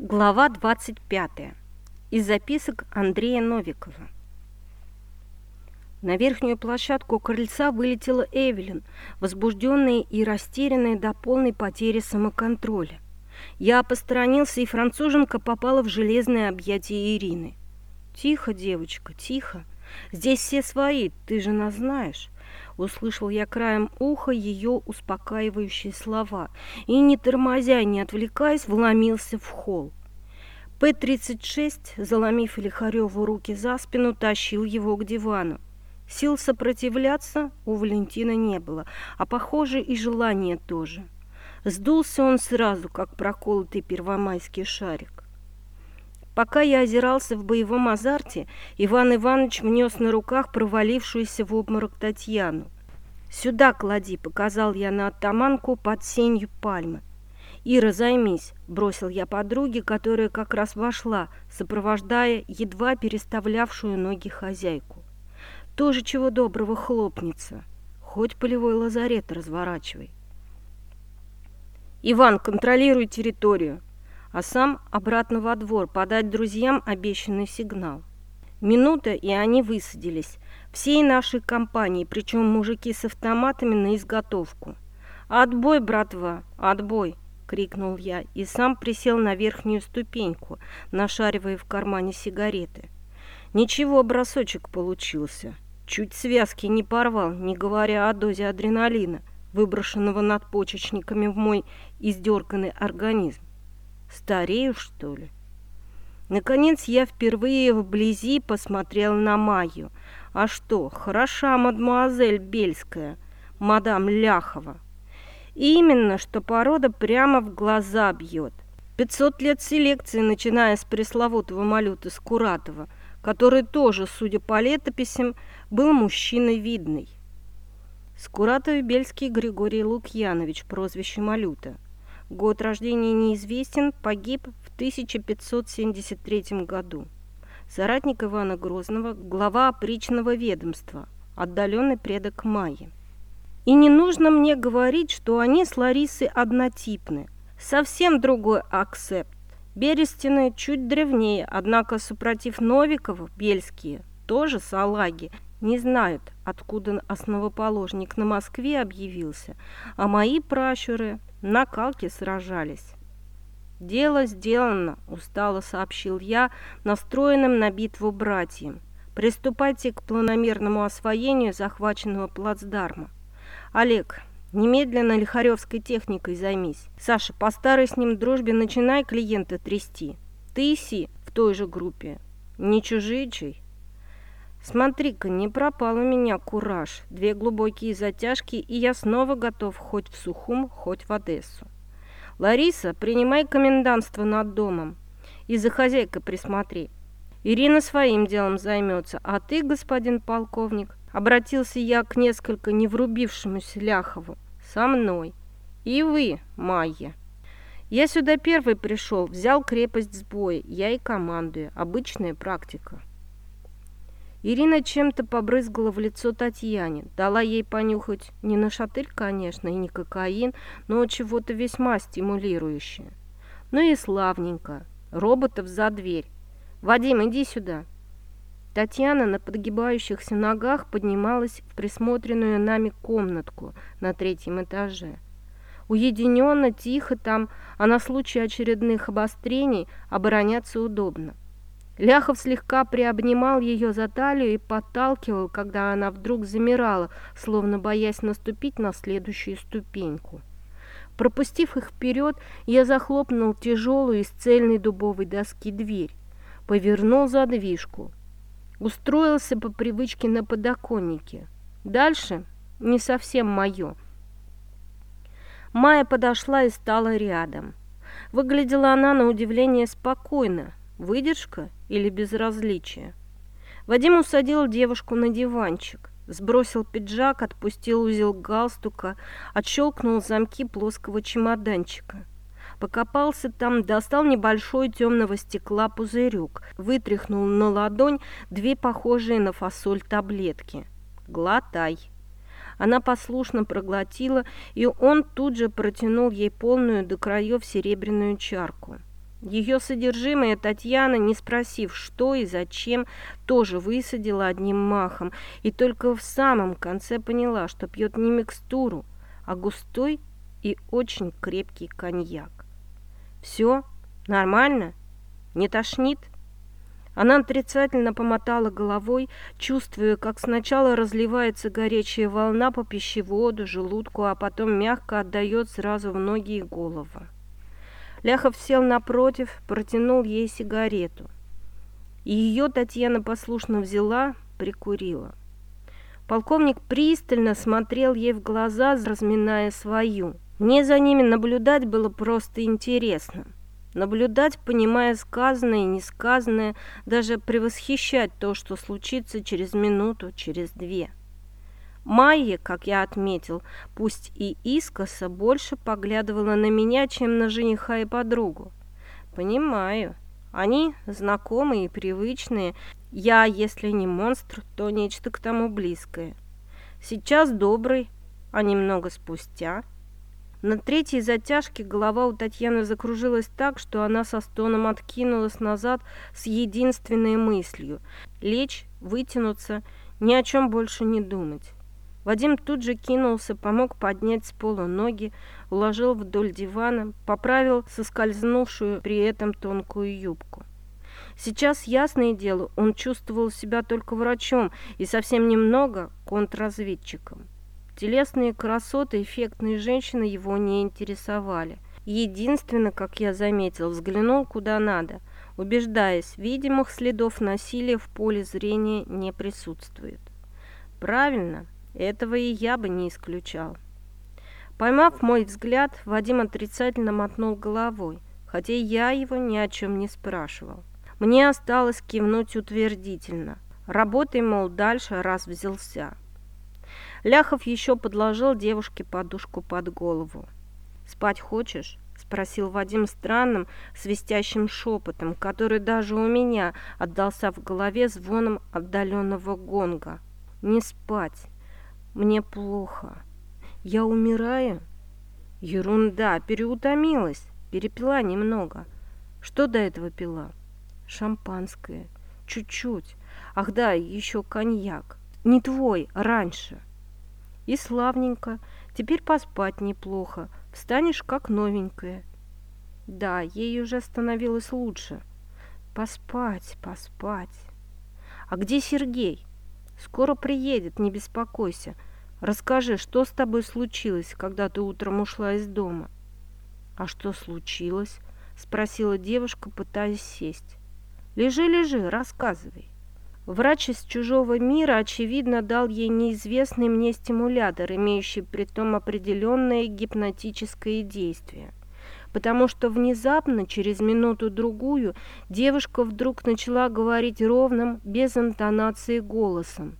Глава 25. Из записок Андрея Новикова. На верхнюю площадку крыльца вылетела Эвелин, возбужденная и растерянная до полной потери самоконтроля. Я посторонился, и француженка попала в железное объятие Ирины. «Тихо, девочка, тихо. Здесь все свои, ты же нас знаешь. Услышал я краем уха ее успокаивающие слова и, не тормозя, не отвлекаясь, вломился в холл. П-36, заломив Лихареву руки за спину, тащил его к дивану. Сил сопротивляться у Валентина не было, а, похоже, и желания тоже. Сдулся он сразу, как проколотый первомайский шарик. Пока я озирался в боевом азарте, Иван Иванович внес на руках провалившуюся в обморок Татьяну. «Сюда клади», — показал я на оттаманку под сенью пальмы. «Ира, займись», — бросил я подруге, которая как раз вошла, сопровождая едва переставлявшую ноги хозяйку. «Тоже чего доброго хлопнется. Хоть полевой лазарет разворачивай». «Иван, контролируй территорию», а сам обратно во двор подать друзьям обещанный сигнал. Минута, и они высадились. Всей нашей компании, причем мужики с автоматами на изготовку. «Отбой, братва, отбой!» — крикнул я и сам присел на верхнюю ступеньку, нашаривая в кармане сигареты. Ничего, бросочек получился. Чуть связки не порвал, не говоря о дозе адреналина, выброшенного надпочечниками в мой издерганный организм. Старею, что ли? Наконец я впервые вблизи посмотрел на Майю. А что, хороша мадемуазель Бельская, мадам Ляхова. именно, что порода прямо в глаза бьет. Пятьсот лет селекции, начиная с пресловутого Малюта Скуратова, который тоже, судя по летописям, был мужчиной видный. Скуратов Бельский Григорий Лукьянович, прозвище Малюта – Год рождения неизвестен, погиб в 1573 году. Соратник Ивана Грозного, глава опричного ведомства, отдаленный предок Майи. И не нужно мне говорить, что они с Ларисой однотипны. Совсем другой акцепт. Берестины чуть древнее, однако, супротив Новикова, бельские, тоже салаги, не знают, откуда основоположник на Москве объявился, а мои пращуры на калке сражались. «Дело сделано», – устало сообщил я, настроенным на битву братьям. «Приступайте к планомерному освоению захваченного плацдарма. Олег, немедленно лихаревской техникой займись. Саша, по старой с ним дружбе начинай клиента трясти. Ты и в той же группе. Не чужие чей?» Смотри-ка, не пропал у меня кураж. Две глубокие затяжки, и я снова готов хоть в Сухум, хоть в Одессу. Лариса, принимай комендантство над домом. И за хозяйкой присмотри. Ирина своим делом займется, а ты, господин полковник, обратился я к несколько не врубившемуся Ляхову, со мной. И вы, Майя. Я сюда первый пришел, взял крепость с боя, я и командую. Обычная практика. Ирина чем-то побрызгала в лицо Татьяне, дала ей понюхать не на шатырь, конечно, и не кокаин, но чего-то весьма стимулирующее. Ну и славненько. Роботов за дверь. «Вадим, иди сюда!» Татьяна на подгибающихся ногах поднималась в присмотренную нами комнатку на третьем этаже. Уединенно, тихо там, а на случай очередных обострений обороняться удобно. Ляхов слегка приобнимал ее за талию и подталкивал, когда она вдруг замирала, словно боясь наступить на следующую ступеньку. Пропустив их вперед, я захлопнул тяжелую из цельной дубовой доски дверь, повернул задвижку, устроился по привычке на подоконнике. Дальше не совсем мое. Майя подошла и стала рядом. Выглядела она на удивление спокойно, Выдержка или безразличие? Вадим усадил девушку на диванчик, сбросил пиджак, отпустил узел галстука, отщелкнул замки плоского чемоданчика. Покопался там, достал небольшой темного стекла пузырек, вытряхнул на ладонь две похожие на фасоль таблетки. «Глотай!» Она послушно проглотила, и он тут же протянул ей полную до краев серебряную чарку. Ее содержимое Татьяна, не спросив, что и зачем, тоже высадила одним махом, и только в самом конце поняла, что пьет не микстуру, а густой и очень крепкий коньяк. «Все? Нормально? Не тошнит?» Она отрицательно помотала головой, чувствуя, как сначала разливается горячая волна по пищеводу, желудку, а потом мягко отдает сразу в ноги и голову. Ляхов сел напротив, протянул ей сигарету. Ее Татьяна послушно взяла, прикурила. Полковник пристально смотрел ей в глаза, разминая свою. Мне за ними наблюдать было просто интересно. Наблюдать, понимая сказанное и несказанное, даже превосхищать то, что случится через минуту, через две. Майя, как я отметил, пусть и искоса, больше поглядывала на меня, чем на жениха и подругу. Понимаю. Они знакомые и привычные. Я, если не монстр, то нечто к тому близкое. Сейчас добрый, а немного спустя на третьей затяжке голова у Татьяны закружилась так, что она со стоном откинулась назад с единственной мыслью – лечь, вытянуться, ни о чем больше не думать. Вадим тут же кинулся, помог поднять с пола ноги, уложил вдоль дивана, поправил соскользнувшую при этом тонкую юбку. Сейчас, ясное дело, он чувствовал себя только врачом и совсем немного контрразведчиком. Телесные красоты эффектные женщины его не интересовали. Единственно, как я заметил, взглянул куда надо, убеждаясь, видимых следов насилия в поле зрения не присутствует. Правильно, этого и я бы не исключал. Поймав мой взгляд, Вадим отрицательно мотнул головой, хотя я его ни о чем не спрашивал. Мне осталось кивнуть утвердительно. Работай, мол, дальше, раз взялся. Ляхов еще подложил девушке подушку под голову. «Спать хочешь?» – спросил Вадим странным, свистящим шепотом, который даже у меня отдался в голове звоном отдаленного гонга. «Не спать. Мне плохо. Я умираю?» «Ерунда, переутомилась, перепила немного. Что до этого пила?» «Шампанское. Чуть-чуть. Ах да, еще коньяк. Не твой, раньше». И славненько. Теперь поспать неплохо. Встанешь как новенькая. Да, ей уже становилось лучше. Поспать, поспать. А где Сергей? Скоро приедет, не беспокойся. Расскажи, что с тобой случилось, когда ты утром ушла из дома? А что случилось? Спросила девушка, пытаясь сесть. Лежи, лежи, рассказывай. Врач из чужого мира, очевидно, дал ей неизвестный мне стимулятор, имеющий при том определенное гипнотическое действие. Потому что внезапно, через минуту-другую, девушка вдруг начала говорить ровным, без интонации голосом.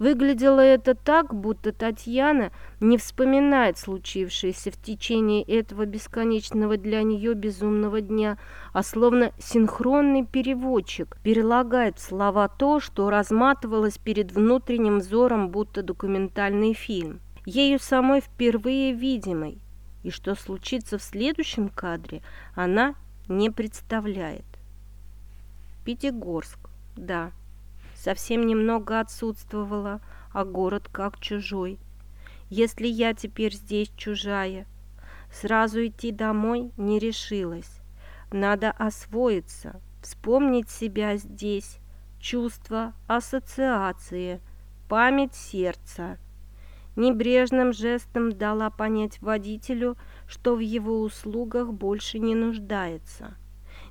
Выглядело это так, будто Татьяна не вспоминает случившееся в течение этого бесконечного для нее безумного дня, а словно синхронный переводчик перелагает слова то, что разматывалось перед внутренним взором, будто документальный фильм. Ею самой впервые видимой. И что случится в следующем кадре, она не представляет. Пятигорск, да совсем немного отсутствовала, а город как чужой. Если я теперь здесь чужая, сразу идти домой не решилась. Надо освоиться, вспомнить себя здесь, чувства, ассоциации, память сердца. Небрежным жестом дала понять водителю, что в его услугах больше не нуждается.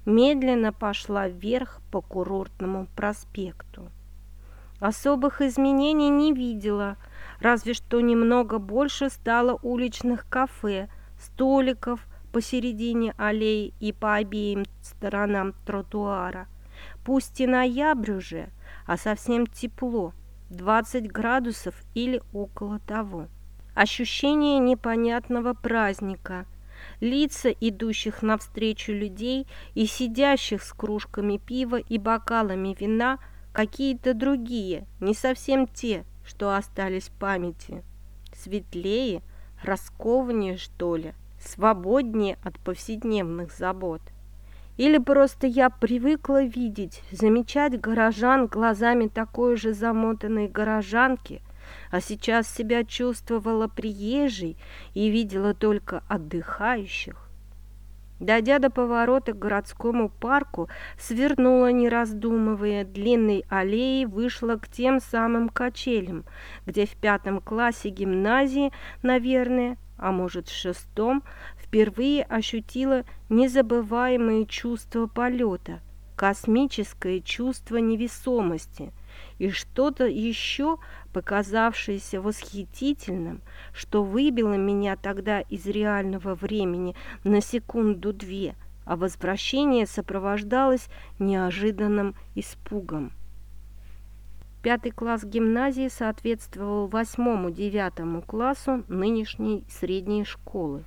Медленно пошла вверх по курортному проспекту. Особых изменений не видела, разве что немного больше стало уличных кафе, столиков посередине аллеи и по обеим сторонам тротуара. Пусть и ноябрь уже, а совсем тепло, 20 градусов или около того. Ощущение непонятного праздника – лица идущих навстречу людей и сидящих с кружками пива и бокалами вина какие-то другие, не совсем те, что остались в памяти. Светлее, раскованнее, что ли, свободнее от повседневных забот. Или просто я привыкла видеть, замечать горожан глазами такой же замотанной горожанки, а сейчас себя чувствовала приезжей и видела только отдыхающих. Дойдя до поворота к городскому парку, свернула, не раздумывая, длинной аллеей вышла к тем самым качелям, где в пятом классе гимназии, наверное, а может в шестом, впервые ощутила незабываемые чувства полета, космическое чувство невесомости. И что-то еще, показавшееся восхитительным, что выбило меня тогда из реального времени на секунду-две, а возвращение сопровождалось неожиданным испугом. Пятый класс гимназии соответствовал восьмому-девятому классу нынешней средней школы.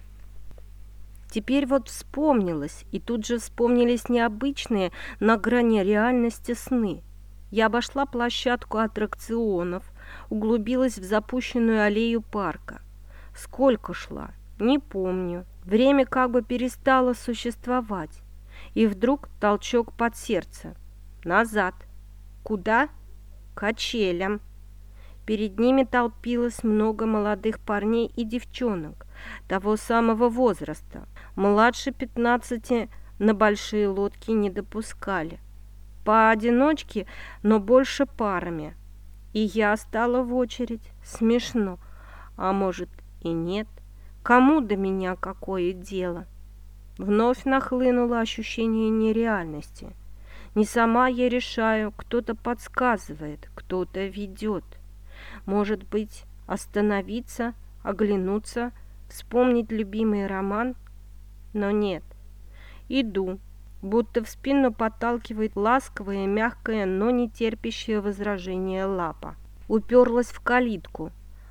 Теперь вот вспомнилось, и тут же вспомнились необычные на грани реальности сны. Я обошла площадку аттракционов, углубилась в запущенную аллею парка. Сколько шла? Не помню. Время как бы перестало существовать. И вдруг толчок под сердце. Назад. Куда? качелям. Перед ними толпилось много молодых парней и девчонок того самого возраста. Младше пятнадцати на большие лодки не допускали. Поодиночке, но больше парами. И я стала в очередь. Смешно. А может и нет. Кому до меня какое дело? Вновь нахлынуло ощущение нереальности – не сама я решаю, кто-то подсказывает, кто-то ведет. Может быть, остановиться, оглянуться, вспомнить любимый роман? Но нет. Иду, будто в спину подталкивает ласковая, мягкая, но не терпящая возражения лапа. Уперлась в калитку,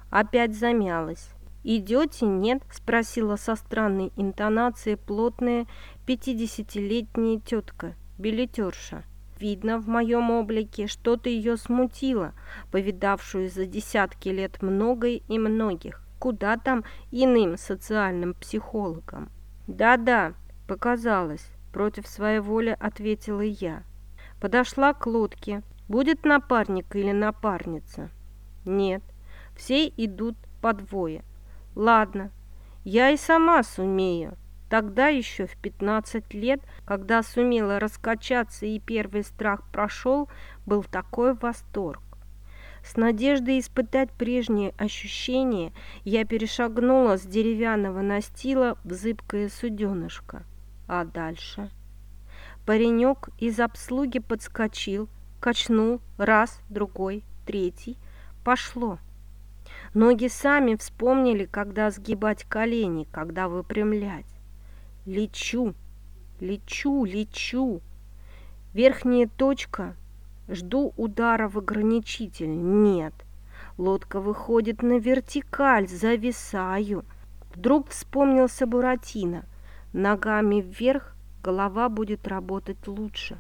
опять замялась. «Идете, нет?» – спросила со странной интонацией плотная пятидесятилетняя тетка билетерша. Видно, в моем облике что-то ее смутило, повидавшую за десятки лет многое и многих. Куда там иным социальным психологам? Да-да, показалось, против своей воли ответила я. Подошла к лодке. Будет напарник или напарница? Нет, все идут по двое. Ладно, я и сама сумею. Тогда еще в 15 лет, когда сумела раскачаться и первый страх прошел, был такой восторг. С надеждой испытать прежние ощущения я перешагнула с деревянного настила в зыбкое суденышко. А дальше? Паренек из обслуги подскочил, качнул раз, другой, третий. Пошло. Ноги сами вспомнили, когда сгибать колени, когда выпрямлять. Лечу, лечу, лечу. Верхняя точка. Жду удара в ограничитель. Нет. Лодка выходит на вертикаль, зависаю. Вдруг вспомнился Буратино. Ногами вверх голова будет работать лучше.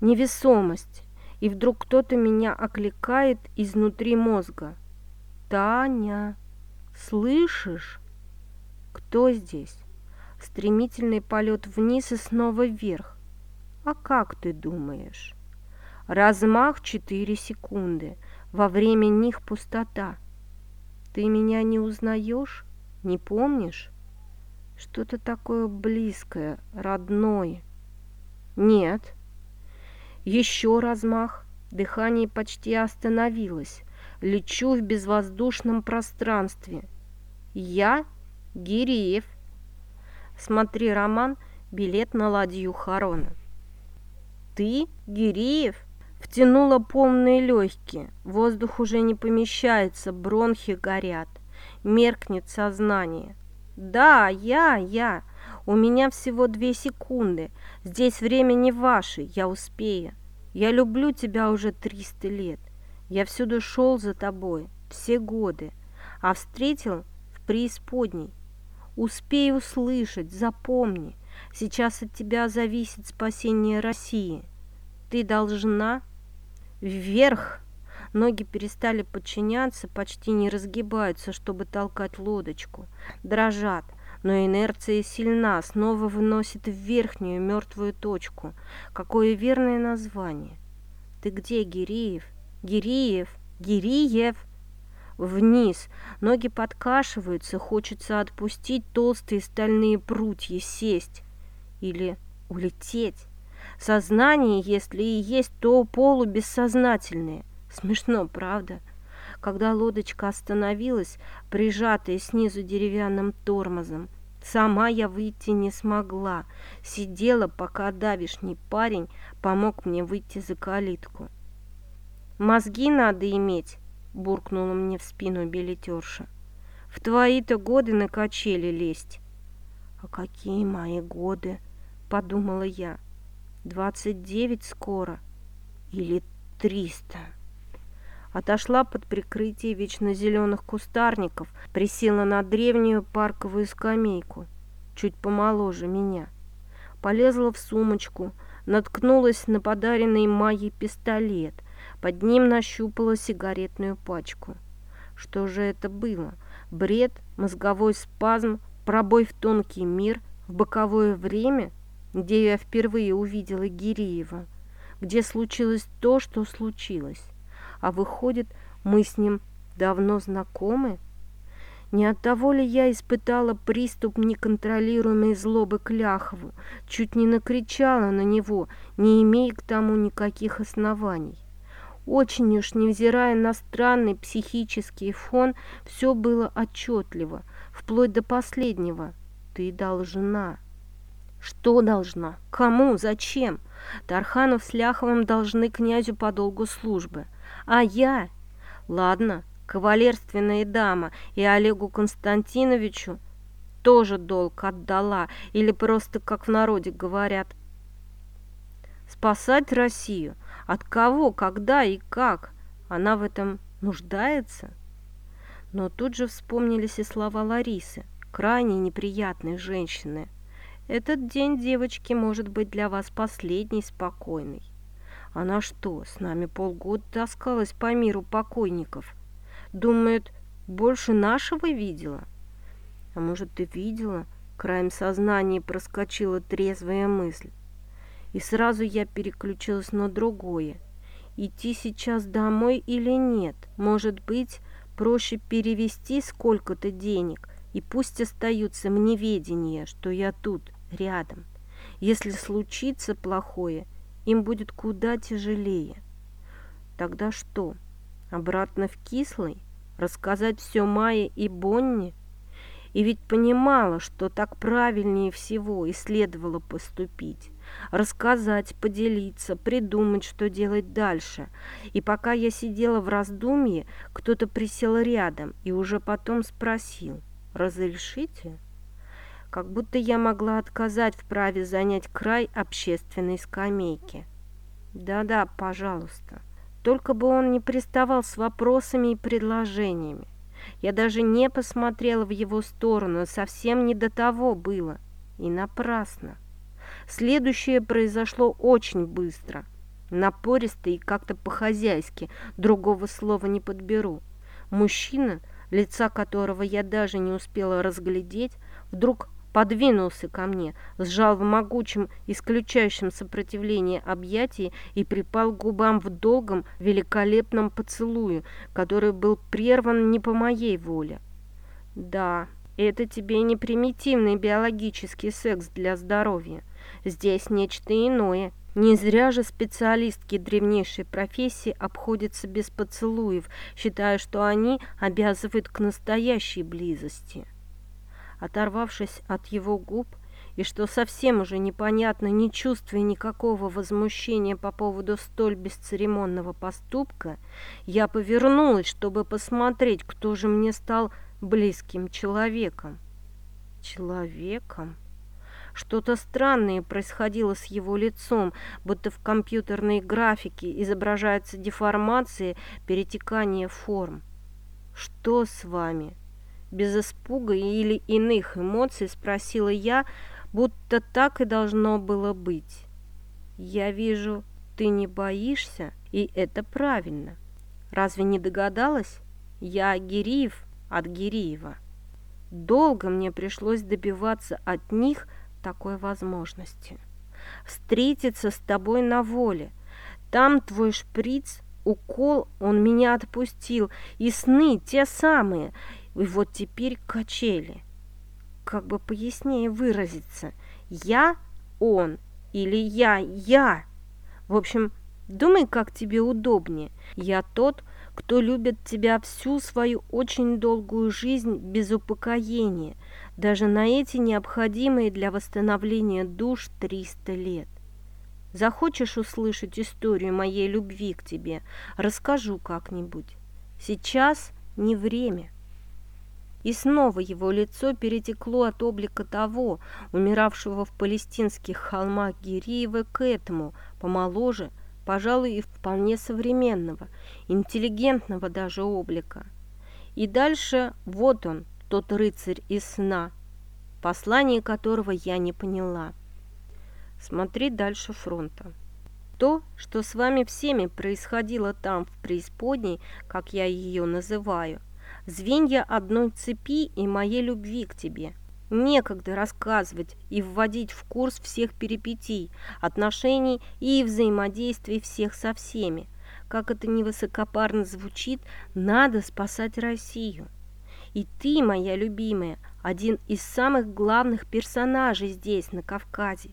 Невесомость. И вдруг кто-то меня окликает изнутри мозга. «Таня, слышишь? Кто здесь?» Стремительный полет вниз и снова вверх. А как ты думаешь? Размах четыре секунды. Во время них пустота. Ты меня не узнаешь? Не помнишь? Что-то такое близкое, родное. Нет. Еще размах. Дыхание почти остановилось. Лечу в безвоздушном пространстве. Я Гиреев. Смотри, Роман, билет на ладью Харона. Ты, Гириев? Втянула полные легкие. Воздух уже не помещается, бронхи горят. Меркнет сознание. Да, я, я. У меня всего две секунды. Здесь время не ваше, я успею. Я люблю тебя уже триста лет. Я всюду шел за тобой, все годы, а встретил в преисподней. Успей услышать, запомни. Сейчас от тебя зависит спасение России. Ты должна вверх. Ноги перестали подчиняться, почти не разгибаются, чтобы толкать лодочку. Дрожат. но инерция сильна, снова выносит в верхнюю мертвую точку. Какое верное название? Ты где, Гириев? Гириев? Гириев? Вниз. Ноги подкашиваются, хочется отпустить толстые стальные прутья, сесть. Или улететь. Сознание, если и есть, то полубессознательное. Смешно, правда? Когда лодочка остановилась, прижатая снизу деревянным тормозом, сама я выйти не смогла. Сидела, пока давишний парень помог мне выйти за калитку. «Мозги надо иметь», — буркнула мне в спину билетерша. «В твои-то годы на качели лезть». «А какие мои годы?» — подумала я. «Двадцать девять скоро или триста?» Отошла под прикрытие вечно зеленых кустарников, присела на древнюю парковую скамейку, чуть помоложе меня. Полезла в сумочку, наткнулась на подаренный Майей пистолет, под ним нащупала сигаретную пачку. Что же это было? Бред, мозговой спазм, пробой в тонкий мир, в боковое время, где я впервые увидела Гиреева, где случилось то, что случилось а выходит, мы с ним давно знакомы? Не от того ли я испытала приступ неконтролируемой злобы к Ляхову, чуть не накричала на него, не имея к тому никаких оснований? Очень уж, невзирая на странный психический фон, все было отчетливо, вплоть до последнего. Ты должна. Что должна? Кому? Зачем? Тарханов с Ляховым должны князю по долгу службы. А я? Ладно, кавалерственная дама и Олегу Константиновичу тоже долг отдала, или просто, как в народе говорят, спасать Россию? От кого, когда и как? Она в этом нуждается? Но тут же вспомнились и слова Ларисы, крайне неприятной женщины. Этот день, девочки, может быть для вас последний спокойный. Она что, с нами полгода таскалась по миру покойников? Думает, больше нашего видела? А может, ты видела? Краем сознания проскочила трезвая мысль. И сразу я переключилась на другое. Идти сейчас домой или нет? Может быть, проще перевести сколько-то денег, и пусть остаются в неведении, что я тут, рядом. Если случится плохое, им будет куда тяжелее. Тогда что, обратно в Кислый? Рассказать все Майе и Бонне? И ведь понимала, что так правильнее всего и следовало поступить. Рассказать, поделиться, придумать, что делать дальше. И пока я сидела в раздумье, кто-то присел рядом и уже потом спросил «Разрешите?» Как будто я могла отказать в праве занять край общественной скамейки. Да-да, пожалуйста. Только бы он не приставал с вопросами и предложениями. Я даже не посмотрела в его сторону, совсем не до того было. И напрасно. Следующее произошло очень быстро. Напористо и как-то по-хозяйски, другого слова не подберу. Мужчина, лица которого я даже не успела разглядеть, вдруг подвинулся ко мне, сжал в могучем, исключающем сопротивление объятии и припал к губам в долгом, великолепном поцелую, который был прерван не по моей воле. Да, это тебе не примитивный биологический секс для здоровья. Здесь нечто иное. Не зря же специалистки древнейшей профессии обходятся без поцелуев, считая, что они обязывают к настоящей близости оторвавшись от его губ, и что совсем уже непонятно, не чувствуя никакого возмущения по поводу столь бесцеремонного поступка, я повернулась, чтобы посмотреть, кто же мне стал близким человеком. Человеком? Что-то странное происходило с его лицом, будто в компьютерной графике изображаются деформации, перетекание форм. «Что с вами?» Без испуга или иных эмоций спросила я, будто так и должно было быть. «Я вижу, ты не боишься, и это правильно. Разве не догадалась? Я Гириев от Гириева». Долго мне пришлось добиваться от них такой возможности. Встретиться с тобой на воле. Там твой шприц, укол, он меня отпустил. И сны те самые. И вот теперь качели. Как бы пояснее выразиться. Я он или я я. В общем, думай, как тебе удобнее. Я тот, кто любит тебя всю свою очень долгую жизнь без упокоения, даже на эти необходимые для восстановления душ 300 лет. Захочешь услышать историю моей любви к тебе, расскажу как-нибудь. Сейчас не время. И снова его лицо перетекло от облика того, умиравшего в палестинских холмах Гириева, к этому, помоложе, пожалуй, и вполне современного, интеллигентного даже облика. И дальше вот он, тот рыцарь из сна, послание которого я не поняла. Смотри дальше фронта. То, что с вами всеми происходило там, в преисподней, как я ее называю, звенья одной цепи и моей любви к тебе – Некогда рассказывать и вводить в курс всех перипетий, отношений и взаимодействий всех со всеми. Как это невысокопарно звучит, надо спасать Россию. И ты, моя любимая, один из самых главных персонажей здесь, на Кавказе.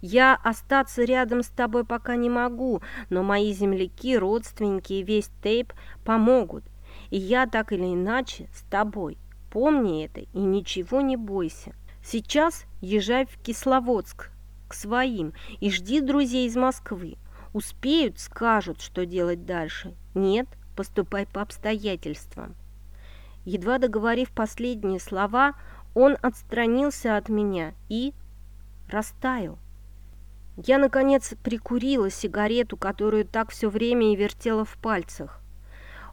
Я остаться рядом с тобой пока не могу, но мои земляки, родственники и весь тейп помогут. И я так или иначе с тобой. Помни это и ничего не бойся. Сейчас езжай в Кисловодск к своим и жди друзей из Москвы. Успеют, скажут, что делать дальше. Нет, поступай по обстоятельствам. Едва договорив последние слова, он отстранился от меня и растаял. Я, наконец, прикурила сигарету, которую так все время и вертела в пальцах.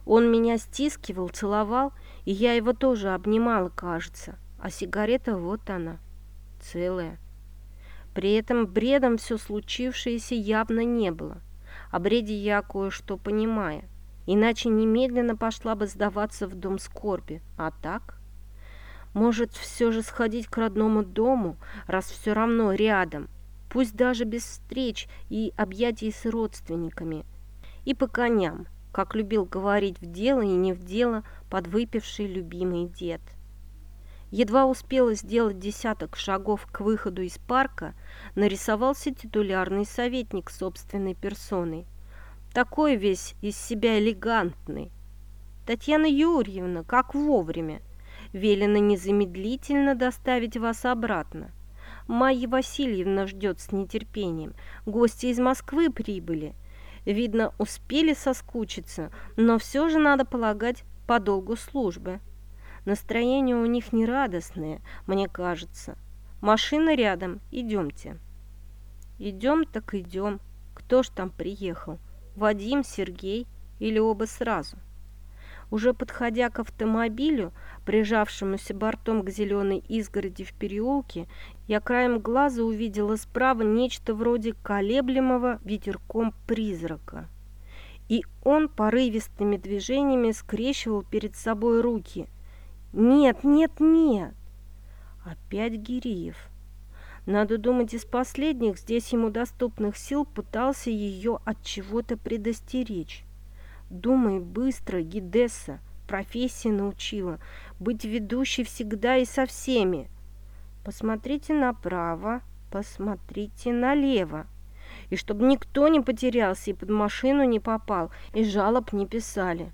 Он меня стискивал, целовал и я его тоже обнимала, кажется, а сигарета вот она, целая. При этом бредом все случившееся явно не было. О бреде я кое-что понимаю, иначе немедленно пошла бы сдаваться в дом скорби. А так? Может, все же сходить к родному дому, раз все равно рядом, пусть даже без встреч и объятий с родственниками. И по коням, как любил говорить в дело и не в дело подвыпивший любимый дед. Едва успела сделать десяток шагов к выходу из парка, нарисовался титулярный советник собственной персоной. Такой весь из себя элегантный. Татьяна Юрьевна, как вовремя. Велено незамедлительно доставить вас обратно. Майя Васильевна ждет с нетерпением. Гости из Москвы прибыли. Видно, успели соскучиться, но все же, надо полагать, по долгу службы. Настроение у них нерадостное, мне кажется. Машина рядом, идемте. Идем так идем. Кто ж там приехал? Вадим, Сергей или оба сразу? Уже подходя к автомобилю, прижавшемуся бортом к зеленой изгороди в переулке, я краем глаза увидела справа нечто вроде колеблемого ветерком призрака. И он порывистыми движениями скрещивал перед собой руки. «Нет, нет, нет!» Опять Гириев. Надо думать, из последних здесь ему доступных сил пытался ее от чего-то предостеречь. Думай быстро, Гидесса, профессия научила, быть ведущей всегда и со всеми. Посмотрите направо, посмотрите налево. И чтобы никто не потерялся и под машину не попал, и жалоб не писали.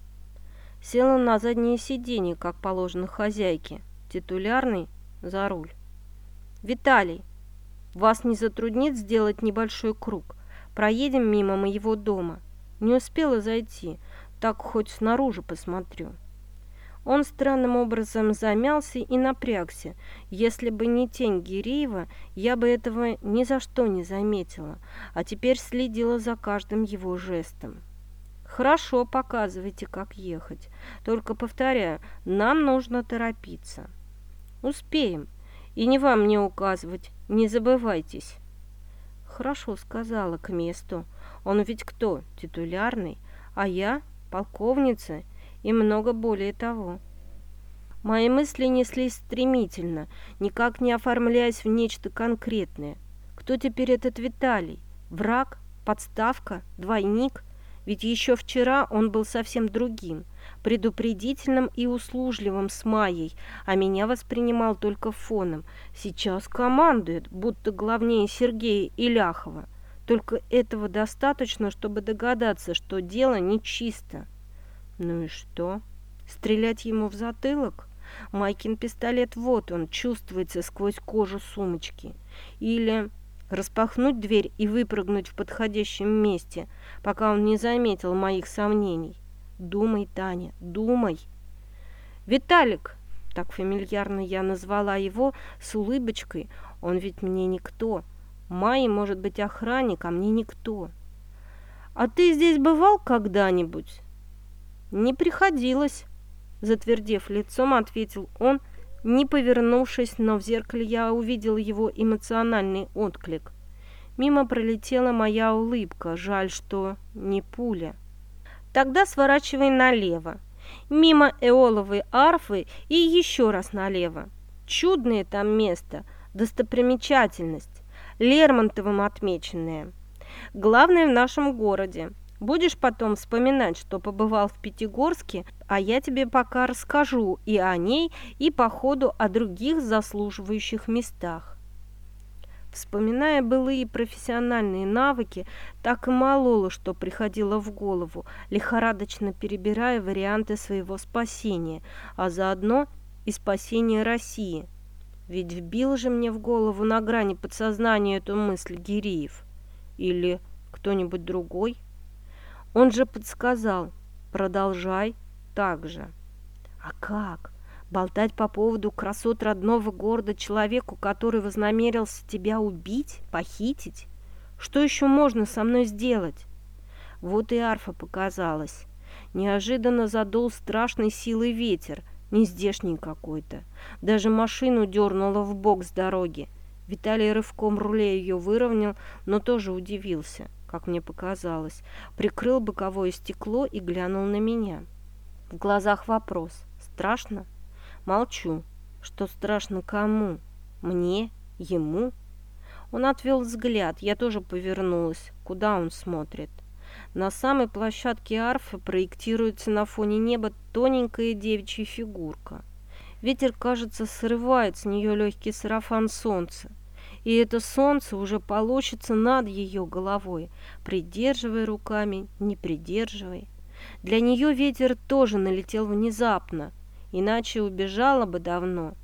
Села на заднее сиденье, как положено хозяйке, титулярный за руль. «Виталий, вас не затруднит сделать небольшой круг? Проедем мимо моего дома. Не успела зайти, так хоть снаружи посмотрю». Он странным образом замялся и напрягся. Если бы не тень Гиреева, я бы этого ни за что не заметила, а теперь следила за каждым его жестом. «Хорошо, показывайте, как ехать. Только, повторяю, нам нужно торопиться». «Успеем. И не вам мне указывать, не забывайтесь». «Хорошо», — сказала к месту. «Он ведь кто? Титулярный? А я полковница и много более того. Мои мысли неслись стремительно, никак не оформляясь в нечто конкретное. Кто теперь этот Виталий? Враг? Подставка? Двойник? Ведь еще вчера он был совсем другим, предупредительным и услужливым с Майей, а меня воспринимал только фоном. Сейчас командует, будто главнее Сергея Иляхова. Только этого достаточно, чтобы догадаться, что дело нечисто. Ну и что? Стрелять ему в затылок? Майкин пистолет вот он, чувствуется сквозь кожу сумочки. Или распахнуть дверь и выпрыгнуть в подходящем месте, пока он не заметил моих сомнений. Думай, Таня, думай. Виталик, так фамильярно я назвала его, с улыбочкой, он ведь мне никто. Майи может быть охранник, а мне никто. А ты здесь бывал когда-нибудь? Не приходилось. Затвердев лицом, ответил он, не повернувшись, но в зеркале я увидел его эмоциональный отклик. Мимо пролетела моя улыбка, жаль, что не пуля. Тогда сворачивай налево, мимо эоловой арфы и еще раз налево. Чудное там место, достопримечательность, Лермонтовым отмеченное. Главное в нашем городе – Будешь потом вспоминать, что побывал в Пятигорске, а я тебе пока расскажу и о ней, и по ходу о других заслуживающих местах. Вспоминая былые профессиональные навыки, так и мололо, что приходило в голову, лихорадочно перебирая варианты своего спасения, а заодно и спасения России. Ведь вбил же мне в голову на грани подсознания эту мысль Гириев. Или кто-нибудь другой. Он же подсказал, продолжай так же. А как? Болтать по поводу красот родного города человеку, который вознамерился тебя убить, похитить? Что еще можно со мной сделать? Вот и арфа показалась. Неожиданно задул страшной силой ветер, нездешний какой-то. Даже машину дернуло в бок с дороги. Виталий рывком руля ее выровнял, но тоже удивился как мне показалось, прикрыл боковое стекло и глянул на меня. В глазах вопрос. Страшно? Молчу. Что страшно кому? Мне? Ему? Он отвел взгляд, я тоже повернулась. Куда он смотрит? На самой площадке арфы проектируется на фоне неба тоненькая девичья фигурка. Ветер, кажется, срывает с нее легкий сарафан солнца и это солнце уже получится над ее головой, придерживай руками, не придерживай. Для нее ветер тоже налетел внезапно, иначе убежала бы давно.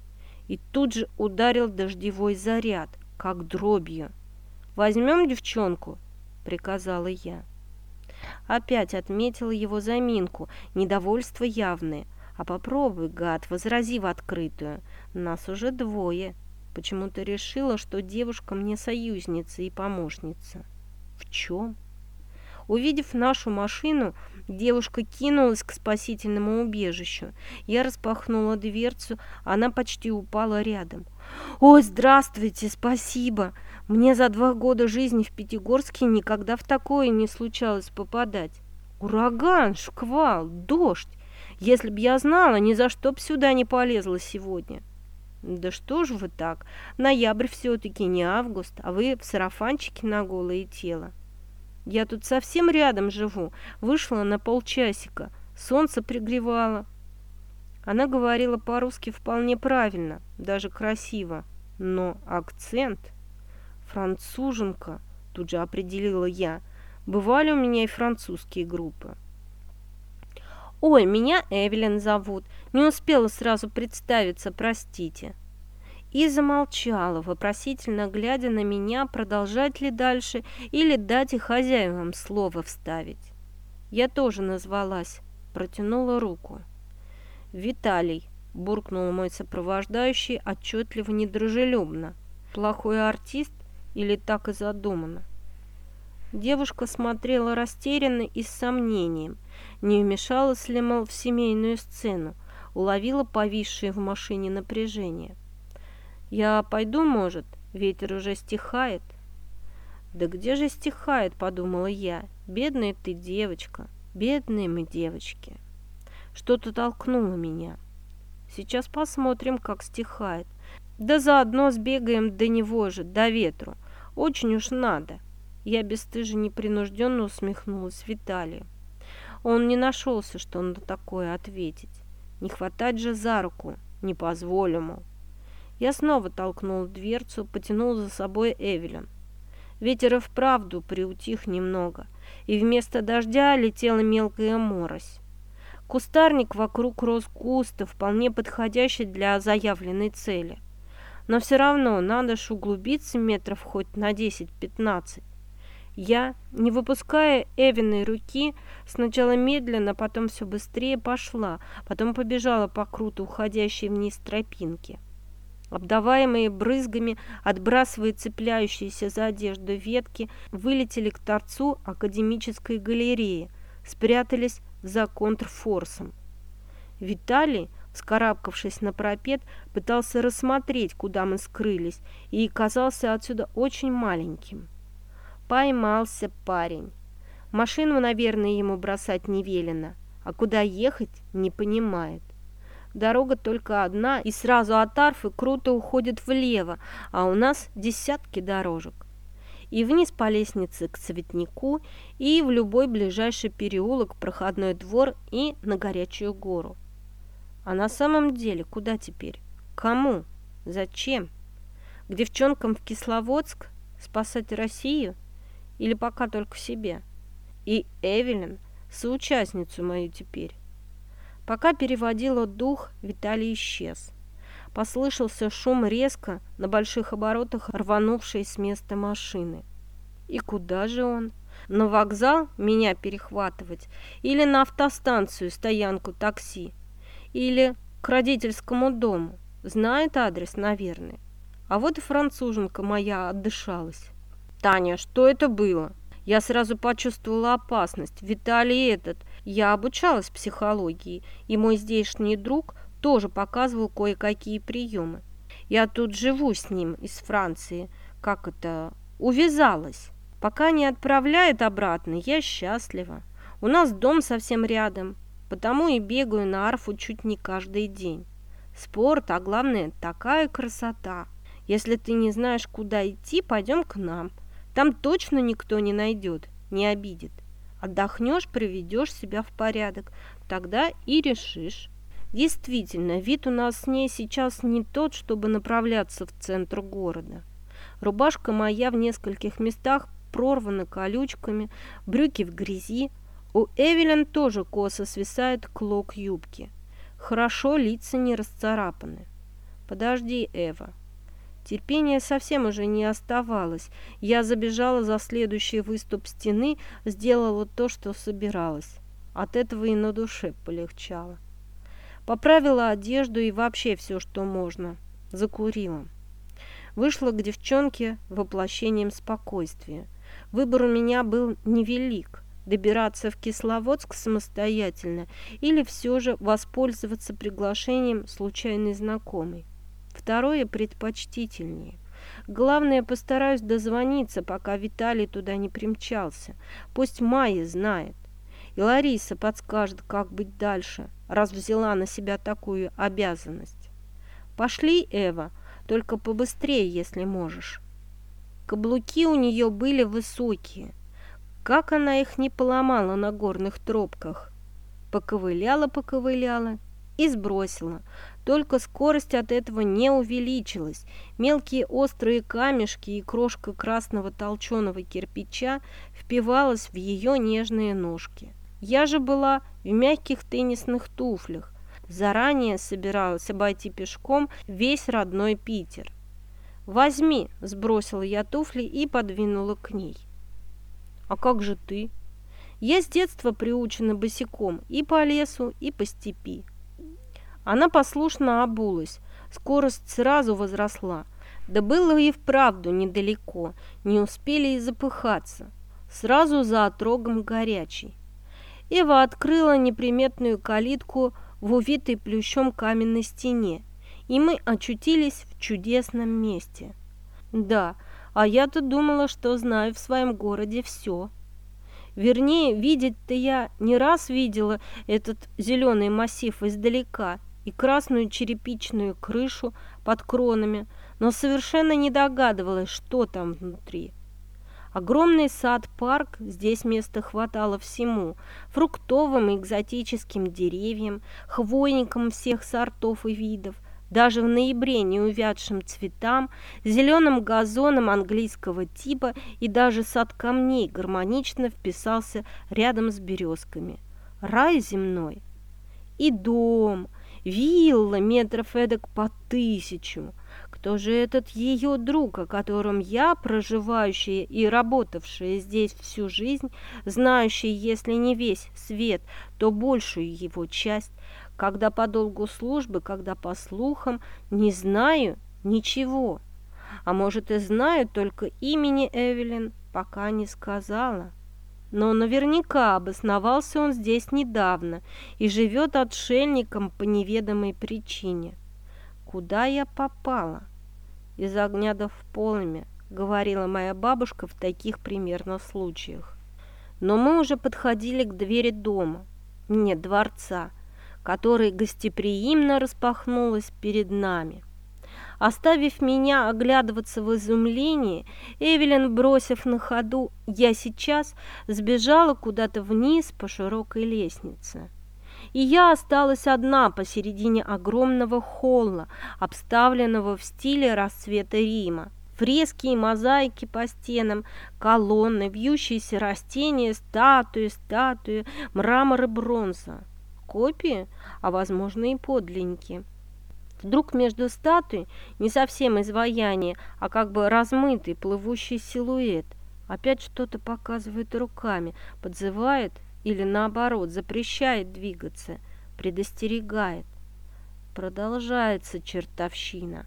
И тут же ударил дождевой заряд, как дробью. «Возьмем девчонку?» – приказала я. Опять отметила его заминку, недовольство явное. «А попробуй, гад, возрази в открытую. Нас уже двое». Почему-то решила, что девушка мне союзница и помощница. В чем? Увидев нашу машину, девушка кинулась к спасительному убежищу. Я распахнула дверцу, она почти упала рядом. «Ой, здравствуйте, спасибо! Мне за два года жизни в Пятигорске никогда в такое не случалось попадать. Ураган, шквал, дождь! Если б я знала, ни за что б сюда не полезла сегодня». Да что ж вы так? Ноябрь все-таки не август, а вы в сарафанчике на голое тело. Я тут совсем рядом живу, вышла на полчасика, солнце пригревало. Она говорила по-русски вполне правильно, даже красиво, но акцент... Француженка, тут же определила я. Бывали у меня и французские группы. «Ой, меня Эвелин зовут. Не успела сразу представиться, простите». И замолчала, вопросительно глядя на меня, продолжать ли дальше или дать и хозяевам слово вставить. Я тоже назвалась, протянула руку. «Виталий», – буркнул мой сопровождающий отчетливо недружелюбно. «Плохой артист или так и задумано?» Девушка смотрела растерянно и с сомнением. Не вмешалась ли, мол, в семейную сцену, уловила повисшее в машине напряжение. «Я пойду, может? Ветер уже стихает». «Да где же стихает?» – подумала я. «Бедная ты девочка, бедные мы девочки». Что-то толкнуло меня. Сейчас посмотрим, как стихает. Да заодно сбегаем до него же, до ветру. Очень уж надо. Я бесстыже непринужденно усмехнулась Виталию. Он не нашелся, что на такое ответить. Не хватать же за руку, не позволю. Я снова толкнул дверцу, потянул за собой Эвелин. Ветер и вправду приутих немного, и вместо дождя летела мелкая морось. Кустарник вокруг рос густо, вполне подходящий для заявленной цели. Но все равно надо ж углубиться метров хоть на 10-15. Я, не выпуская Эвиной руки, сначала медленно, потом все быстрее пошла, потом побежала по круто уходящей вниз тропинке. Обдаваемые брызгами, отбрасывая цепляющиеся за одежду ветки, вылетели к торцу академической галереи, спрятались за контрфорсом. Виталий, вскарабкавшись на пропет, пытался рассмотреть, куда мы скрылись, и казался отсюда очень маленьким. Поймался парень. Машину, наверное, ему бросать не велено, а куда ехать не понимает. Дорога только одна, и сразу от Арфы круто уходит влево, а у нас десятки дорожек. И вниз по лестнице к цветнику, и в любой ближайший переулок, проходной двор и на горячую гору. А на самом деле куда теперь? Кому? Зачем? К девчонкам в Кисловодск? Спасать Россию? Или пока только себе? И Эвелин, соучастницу мою теперь. Пока переводила дух, Виталий исчез. Послышался шум резко, на больших оборотах рванувшей с места машины. И куда же он? На вокзал меня перехватывать? Или на автостанцию, стоянку такси? Или к родительскому дому? Знает адрес, наверное. А вот и француженка моя отдышалась. «Таня, что это было?» Я сразу почувствовала опасность. Виталий этот. Я обучалась психологии, и мой здешний друг тоже показывал кое-какие приемы. Я тут живу с ним из Франции. Как это? Увязалась. Пока не отправляет обратно, я счастлива. У нас дом совсем рядом, потому и бегаю на арфу чуть не каждый день. Спорт, а главное, такая красота. Если ты не знаешь, куда идти, пойдем к нам. Там точно никто не найдет, не обидит. Отдохнешь, приведешь себя в порядок, тогда и решишь. Действительно, вид у нас с ней сейчас не тот, чтобы направляться в центр города. Рубашка моя в нескольких местах прорвана колючками, брюки в грязи. У Эвелин тоже косо свисает клок юбки. Хорошо лица не расцарапаны. Подожди, Эва, Терпения совсем уже не оставалось. Я забежала за следующий выступ стены, сделала то, что собиралась. От этого и на душе полегчало. Поправила одежду и вообще все, что можно. Закурила. Вышла к девчонке воплощением спокойствия. Выбор у меня был невелик. Добираться в Кисловодск самостоятельно или все же воспользоваться приглашением случайной знакомой. Второе предпочтительнее. Главное, постараюсь дозвониться, пока Виталий туда не примчался. Пусть Майя знает. И Лариса подскажет, как быть дальше, раз взяла на себя такую обязанность. Пошли, Эва, только побыстрее, если можешь. Каблуки у нее были высокие. Как она их не поломала на горных тропках? Поковыляла-поковыляла и сбросила. Только скорость от этого не увеличилась. Мелкие острые камешки и крошка красного толченого кирпича впивалась в ее нежные ножки. Я же была в мягких теннисных туфлях. Заранее собиралась обойти пешком весь родной Питер. «Возьми!» – сбросила я туфли и подвинула к ней. «А как же ты?» «Я с детства приучена босиком и по лесу, и по степи. Она послушно обулась. Скорость сразу возросла. Да было и вправду недалеко. Не успели и запыхаться. Сразу за отрогом горячий. Эва открыла неприметную калитку в увитой плющом каменной стене, и мы очутились в чудесном месте. Да, а я-то думала, что знаю в своем городе все. Вернее, видеть-то я не раз видела этот зеленый массив издалека – и красную черепичную крышу под кронами, но совершенно не догадывалась, что там внутри. Огромный сад-парк, здесь места хватало всему, фруктовым и экзотическим деревьям, хвойникам всех сортов и видов, даже в ноябре неувядшим цветам, зеленым газоном английского типа и даже сад камней гармонично вписался рядом с березками. Рай земной. И дом, вилла метров эдак по тысячу, кто же этот ее друг, о котором я, проживающая и работавшая здесь всю жизнь, знающая, если не весь свет, то большую его часть, когда по долгу службы, когда по слухам, не знаю ничего. А может и знаю, только имени Эвелин пока не сказала. Но наверняка обосновался он здесь недавно и живет отшельником по неведомой причине. Куда я попала? из огня да в полыми, говорила моя бабушка в таких примерно случаях. Но мы уже подходили к двери дома, нет, дворца, который гостеприимно распахнулась перед нами. Оставив меня оглядываться в изумлении, Эвелин, бросив на ходу «я сейчас», сбежала куда-то вниз по широкой лестнице и я осталась одна посередине огромного холла, обставленного в стиле расцвета Рима. Фрески и мозаики по стенам, колонны, вьющиеся растения, статуи, статуи, мрамор и бронза. Копии, а возможно и подлинники. Вдруг между статуей не совсем изваяние, а как бы размытый плывущий силуэт. Опять что-то показывает руками, подзывает или наоборот запрещает двигаться, предостерегает. Продолжается чертовщина.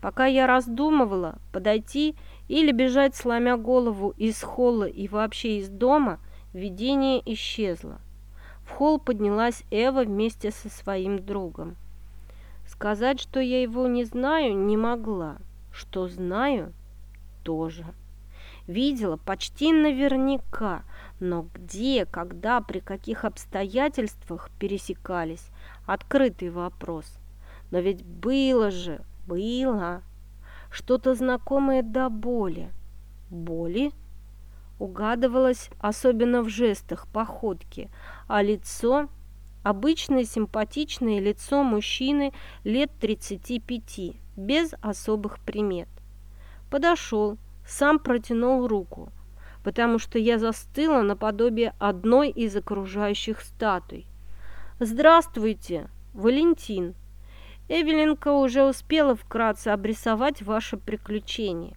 Пока я раздумывала, подойти или бежать, сломя голову из холла и вообще из дома, видение исчезло. В холл поднялась Эва вместе со своим другом. Сказать, что я его не знаю, не могла. Что знаю, тоже. Видела почти наверняка, но где, когда, при каких обстоятельствах пересекались – открытый вопрос. Но ведь было же, было. Что-то знакомое до боли. Боли? Угадывалось, особенно в жестах, походке, а лицо – обычное симпатичное лицо мужчины лет 35, без особых примет. Подошел, сам протянул руку – потому что я застыла наподобие одной из окружающих статуй. «Здравствуйте, Валентин!» Эвелинка уже успела вкратце обрисовать ваше приключение.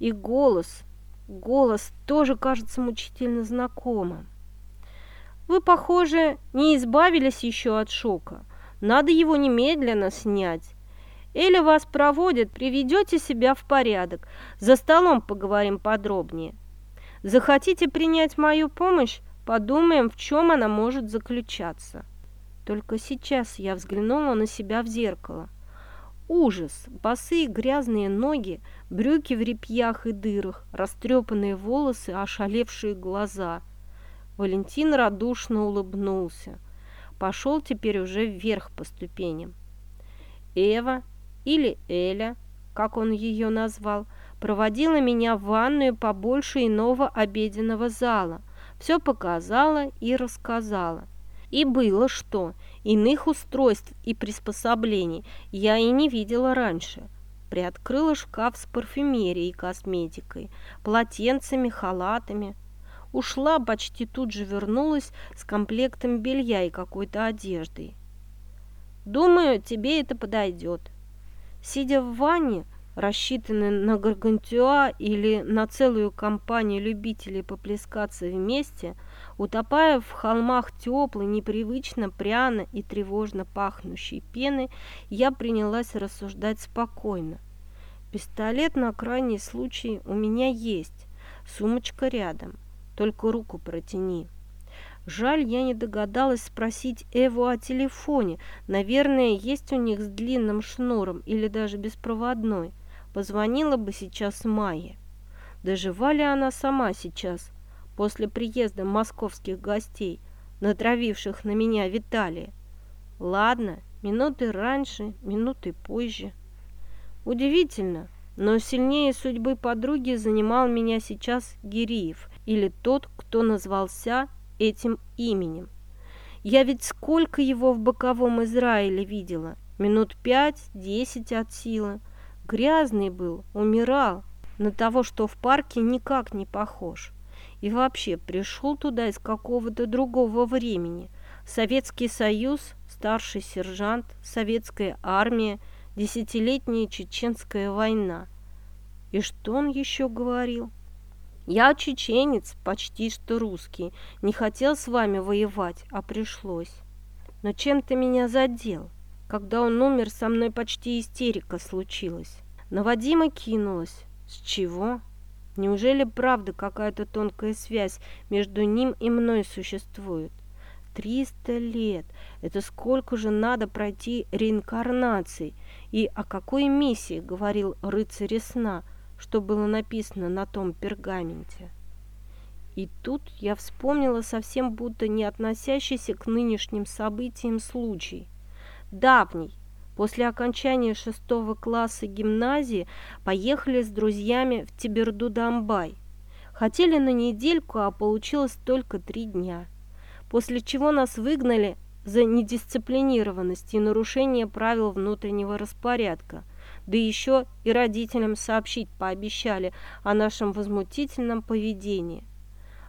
И голос, голос тоже кажется мучительно знакомым. Вы, похоже, не избавились еще от шока. Надо его немедленно снять. Или вас проводят, приведете себя в порядок. За столом поговорим подробнее. Захотите принять мою помощь? Подумаем, в чем она может заключаться. Только сейчас я взглянула на себя в зеркало. Ужас! Босые грязные ноги, брюки в репьях и дырах, растрепанные волосы, ошалевшие глаза. Валентин радушно улыбнулся. Пошел теперь уже вверх по ступеням. Эва или Эля, как он ее назвал, проводила меня в ванную побольше иного обеденного зала, все показала и рассказала. И было что, иных устройств и приспособлений я и не видела раньше. Приоткрыла шкаф с парфюмерией и косметикой, полотенцами, халатами. Ушла, почти тут же вернулась с комплектом белья и какой-то одеждой. «Думаю, тебе это подойдет». Сидя в ванне, рассчитаны на гаргантюа или на целую компанию любителей поплескаться вместе, утопая в холмах теплой, непривычно пряно и тревожно пахнущей пены, я принялась рассуждать спокойно. Пистолет на крайний случай у меня есть, сумочка рядом, только руку протяни. Жаль, я не догадалась спросить Эву о телефоне. Наверное, есть у них с длинным шнуром или даже беспроводной. Позвонила бы сейчас Майе. Дожива ли она сама сейчас, после приезда московских гостей, натравивших на меня Виталия? Ладно, Минуты раньше, минуты позже. Удивительно, но сильнее судьбы подруги занимал меня сейчас Гириев, или тот, кто назвался этим именем. Я ведь сколько его в боковом Израиле видела, минут пять-десять от силы. Грязный был, умирал, на того, что в парке никак не похож. И вообще пришел туда из какого-то другого времени. Советский Союз, старший сержант, советская армия, десятилетняя чеченская война. И что он еще говорил? Я чеченец, почти что русский, не хотел с вами воевать, а пришлось. Но чем ты меня задел? Когда он умер, со мной почти истерика случилась. На Вадима кинулась. С чего? Неужели правда какая-то тонкая связь между ним и мной существует? Триста лет. Это сколько же надо пройти реинкарнаций? И о какой миссии говорил рыцарь сна, что было написано на том пергаменте? И тут я вспомнила совсем будто не относящийся к нынешним событиям случай. Давний, После окончания шестого класса гимназии поехали с друзьями в Тиберду-Дамбай. Хотели на недельку, а получилось только три дня. После чего нас выгнали за недисциплинированность и нарушение правил внутреннего распорядка. Да еще и родителям сообщить пообещали о нашем возмутительном поведении.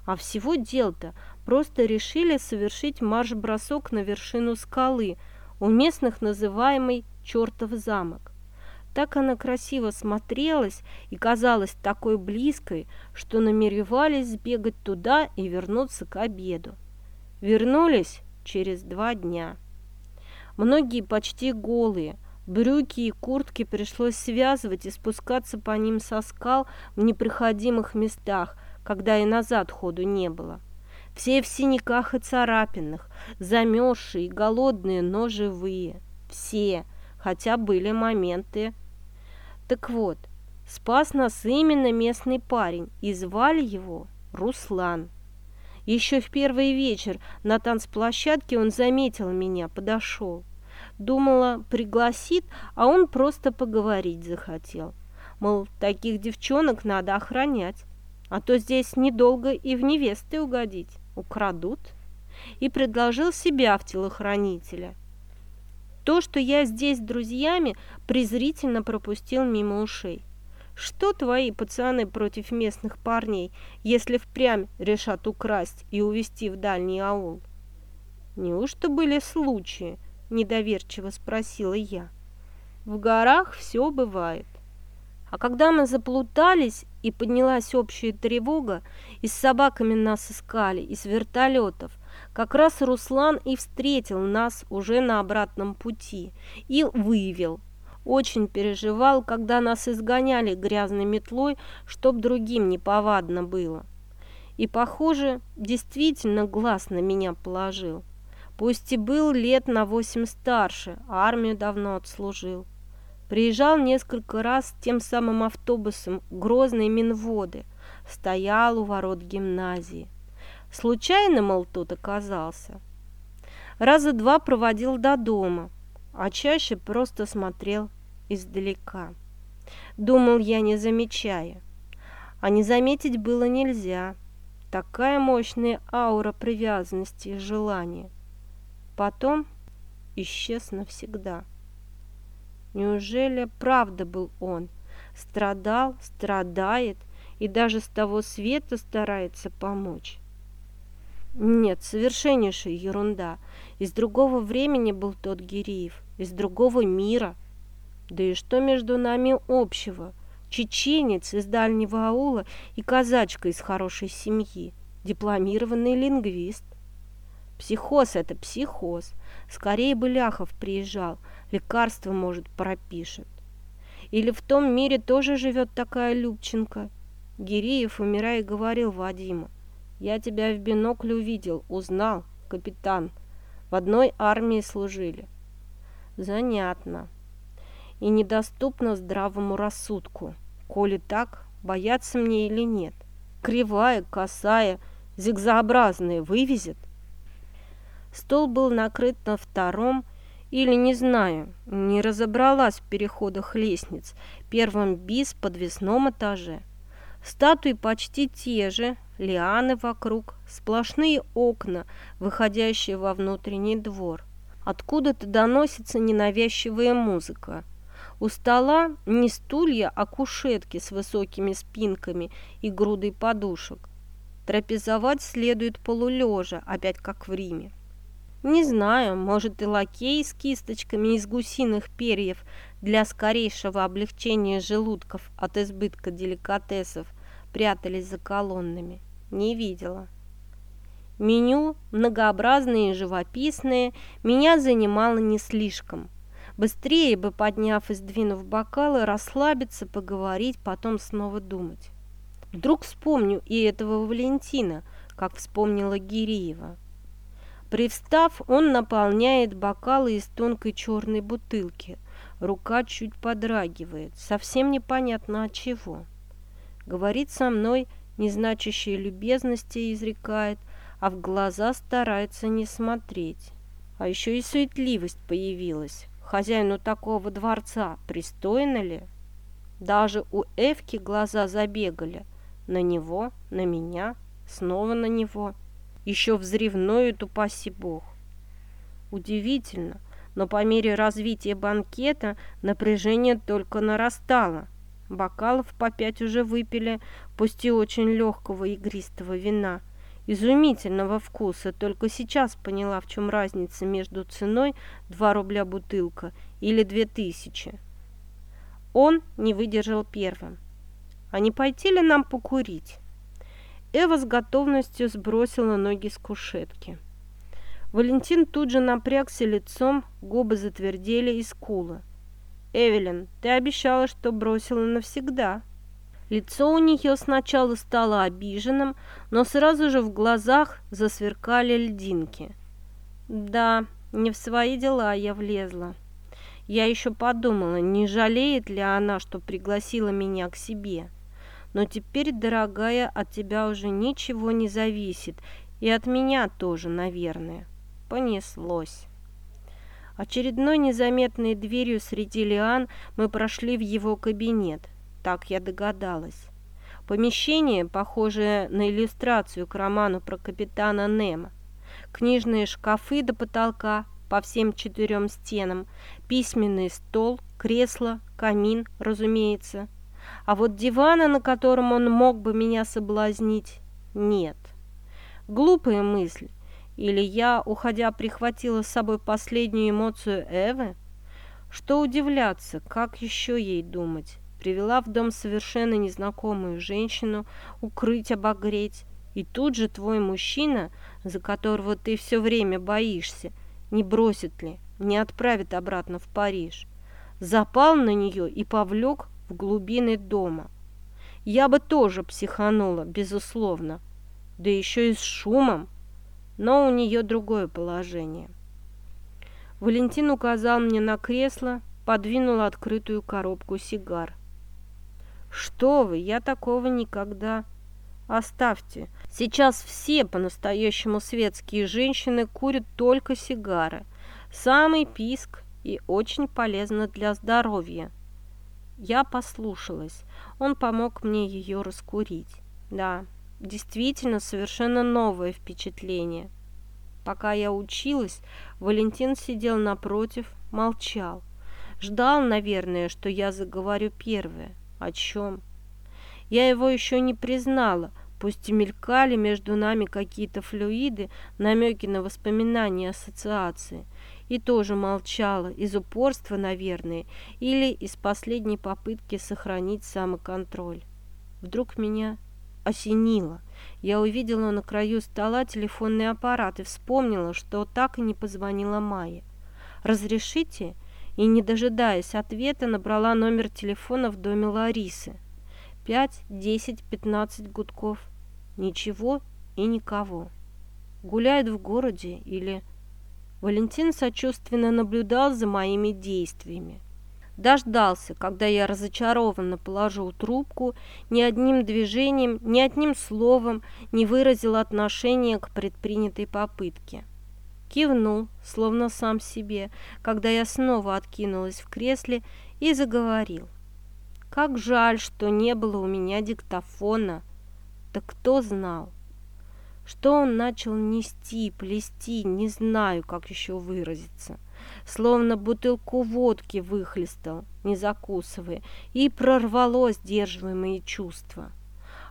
А всего дел-то просто решили совершить марш-бросок на вершину скалы – у местных называемый «чертов замок». Так она красиво смотрелась и казалась такой близкой, что намеревались сбегать туда и вернуться к обеду. Вернулись через два дня. Многие почти голые, брюки и куртки пришлось связывать и спускаться по ним со скал в непроходимых местах, когда и назад ходу не было. Все в синяках и царапинах, замерзшие голодные, но живые. Все, хотя были моменты. Так вот, спас нас именно местный парень, и звали его Руслан. Еще в первый вечер на танцплощадке он заметил меня, подошел. Думала, пригласит, а он просто поговорить захотел. Мол, таких девчонок надо охранять, а то здесь недолго и в невесты угодить украдут, и предложил себя в телохранителя. То, что я здесь с друзьями, презрительно пропустил мимо ушей. Что твои пацаны против местных парней, если впрямь решат украсть и увезти в дальний аул? Неужто были случаи? Недоверчиво спросила я. В горах все бывает. А когда мы заплутались и поднялась общая тревога, и с собаками нас искали, из вертолетов, как раз Руслан и встретил нас уже на обратном пути и вывел. Очень переживал, когда нас изгоняли грязной метлой, чтоб другим неповадно было. И, похоже, действительно глаз на меня положил. Пусть и был лет на восемь старше, а армию давно отслужил. Приезжал несколько раз тем самым автобусом Грозной Минводы, стоял у ворот гимназии. Случайно, мол, тут оказался. Раза два проводил до дома, а чаще просто смотрел издалека. Думал я, не замечая. А не заметить было нельзя. Такая мощная аура привязанности и желания. Потом исчез навсегда. Неужели правда был он? Страдал, страдает и даже с того света старается помочь. Нет, совершеннейшая ерунда. Из другого времени был тот Гириев, из другого мира. Да и что между нами общего? Чеченец из дальнего аула и казачка из хорошей семьи, дипломированный лингвист. Психоз – это психоз. Скорее бы Ляхов приезжал, лекарство, может, пропишет. Или в том мире тоже живет такая Любченко. Гиреев, умирая, говорил Вадиму. Я тебя в бинокль увидел, узнал, капитан. В одной армии служили. Занятно. И недоступно здравому рассудку. Коли так, бояться мне или нет. Кривая, косая, зигзообразная вывезет. Стол был накрыт на втором Или, не знаю, не разобралась в переходах лестниц, первом бис подвесном этаже. Статуи почти те же, лианы вокруг, сплошные окна, выходящие во внутренний двор. Откуда-то доносится ненавязчивая музыка. У стола не стулья, а кушетки с высокими спинками и грудой подушек. Трапезовать следует полулежа, опять как в Риме. Не знаю, может и лакеи с кисточками из гусиных перьев для скорейшего облегчения желудков от избытка деликатесов прятались за колоннами. Не видела. Меню, многообразные и живописные, меня занимало не слишком. Быстрее бы, подняв и сдвинув бокалы, расслабиться, поговорить, потом снова думать. Вдруг вспомню и этого Валентина, как вспомнила Гиреева. Привстав, он наполняет бокалы из тонкой черной бутылки. Рука чуть подрагивает, совсем непонятно от чего. Говорит со мной, незначащие любезности изрекает, а в глаза старается не смотреть. А еще и суетливость появилась. Хозяину такого дворца пристойно ли? Даже у Эвки глаза забегали. На него, на меня, снова на него еще взревнует, упаси бог. Удивительно, но по мере развития банкета напряжение только нарастало. Бокалов по пять уже выпили, пусть и очень легкого игристого вина. Изумительного вкуса, только сейчас поняла, в чем разница между ценой 2 рубля бутылка или 2000. Он не выдержал первым. А не пойти ли нам покурить? Эва с готовностью сбросила ноги с кушетки. Валентин тут же напрягся лицом, губы затвердели и скулы. «Эвелин, ты обещала, что бросила навсегда». Лицо у нее сначала стало обиженным, но сразу же в глазах засверкали льдинки. «Да, не в свои дела я влезла. Я еще подумала, не жалеет ли она, что пригласила меня к себе». Но теперь, дорогая, от тебя уже ничего не зависит, и от меня тоже, наверное. Понеслось. Очередной незаметной дверью среди лиан мы прошли в его кабинет. Так я догадалась. Помещение, похожее на иллюстрацию к роману про капитана Немо. Книжные шкафы до потолка по всем четырем стенам, письменный стол, кресло, камин, разумеется – а вот дивана, на котором он мог бы меня соблазнить, нет. Глупая мысль. Или я, уходя, прихватила с собой последнюю эмоцию Эвы? Что удивляться, как еще ей думать? Привела в дом совершенно незнакомую женщину, укрыть, обогреть. И тут же твой мужчина, за которого ты все время боишься, не бросит ли, не отправит обратно в Париж. Запал на нее и повлек в глубины дома. Я бы тоже психанула, безусловно, да еще и с шумом, но у нее другое положение. Валентин указал мне на кресло, подвинул открытую коробку сигар. «Что вы, я такого никогда...» «Оставьте. Сейчас все по-настоящему светские женщины курят только сигары. Самый писк и очень полезно для здоровья». Я послушалась. Он помог мне ее раскурить. Да, действительно совершенно новое впечатление. Пока я училась, Валентин сидел напротив, молчал. Ждал, наверное, что я заговорю первое. О чем? Я его еще не признала, пусть и мелькали между нами какие-то флюиды, намеки на воспоминания ассоциации – и тоже молчала, из упорства, наверное, или из последней попытки сохранить самоконтроль. Вдруг меня осенило. Я увидела на краю стола телефонный аппарат и вспомнила, что так и не позвонила Майе. «Разрешите?» И, не дожидаясь ответа, набрала номер телефона в доме Ларисы. Пять, десять, пятнадцать гудков. Ничего и никого. Гуляет в городе или Валентин сочувственно наблюдал за моими действиями. Дождался, когда я разочарованно положил трубку, ни одним движением, ни одним словом не выразил отношения к предпринятой попытке. кивнул, словно сам себе, когда я снова откинулась в кресле и заговорил. Как жаль, что не было у меня диктофона. Да кто знал? Что он начал нести, плести, не знаю, как еще выразиться. Словно бутылку водки выхлестал, не закусывая, и прорвало сдерживаемые чувства.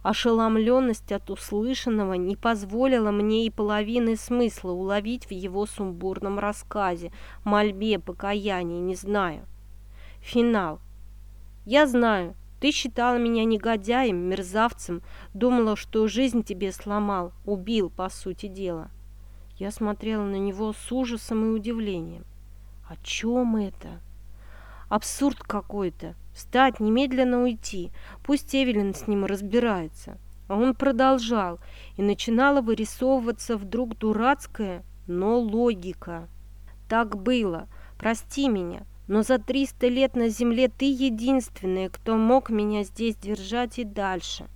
Ошеломленность от услышанного не позволила мне и половины смысла уловить в его сумбурном рассказе, мольбе, покаянии, не знаю. Финал. Я знаю, ты считала меня негодяем, мерзавцем, думала, что жизнь тебе сломал, убил, по сути дела. Я смотрела на него с ужасом и удивлением. О чем это? Абсурд какой-то. Встать, немедленно уйти. Пусть Эвелин с ним разбирается. А он продолжал, и начинала вырисовываться вдруг дурацкая, но логика. Так было. Прости меня. Но за триста лет на земле ты единственная, кто мог меня здесь держать и дальше.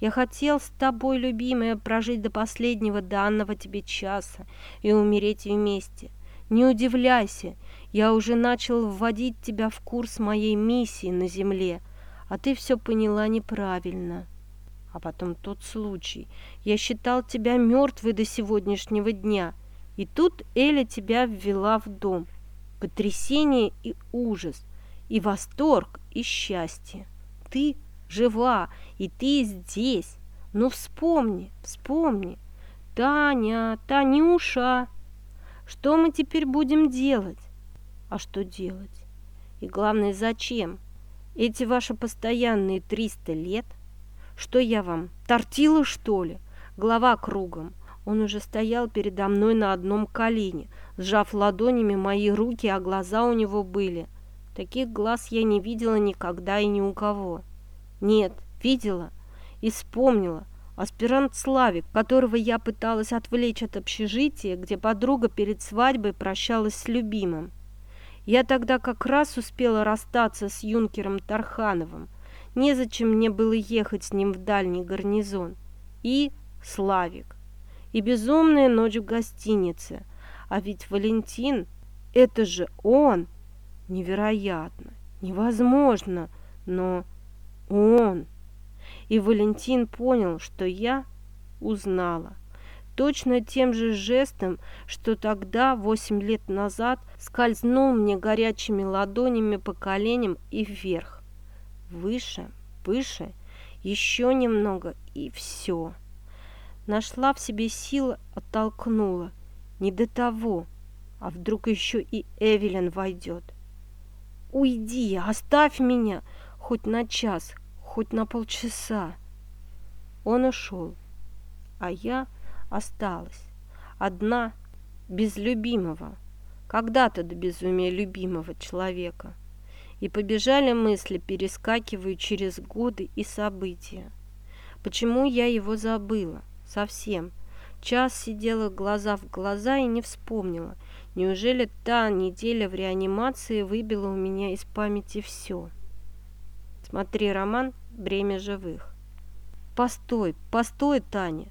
Я хотел с тобой, любимая, прожить до последнего данного тебе часа и умереть вместе. Не удивляйся, я уже начал вводить тебя в курс моей миссии на земле, а ты все поняла неправильно. А потом тот случай. Я считал тебя мертвой до сегодняшнего дня, и тут Эля тебя ввела в дом – потрясение и ужас, и восторг, и счастье. Ты жива, и ты здесь. Ну вспомни, вспомни. Таня, Танюша, что мы теперь будем делать? А что делать? И главное, зачем? Эти ваши постоянные триста лет? Что я вам, тортила, что ли? Голова кругом. Он уже стоял передо мной на одном колене, сжав ладонями мои руки, а глаза у него были. Таких глаз я не видела никогда и ни у кого. Нет, видела и вспомнила. Аспирант Славик, которого я пыталась отвлечь от общежития, где подруга перед свадьбой прощалась с любимым. Я тогда как раз успела расстаться с юнкером Тархановым. Незачем мне было ехать с ним в дальний гарнизон. И Славик. И безумная ночь в гостинице. А ведь Валентин, это же он! Невероятно, невозможно, но он. И Валентин понял, что я узнала. Точно тем же жестом, что тогда, восемь лет назад, скользнул мне горячими ладонями по коленям и вверх. Выше, выше, еще немного и все. Нашла в себе силы, оттолкнула. Не до того. А вдруг еще и Эвелин войдет? Уйди, оставь меня хоть на час, хоть на полчаса. Он ушел, а я осталась. Одна, без любимого. Когда-то до безумия любимого человека. И побежали мысли, перескакивая через годы и события. Почему я его забыла? Совсем. Час сидела глаза в глаза и не вспомнила. Неужели та неделя в реанимации выбила у меня из памяти все? Смотри, роман «Бремя живых». Постой, постой, Таня.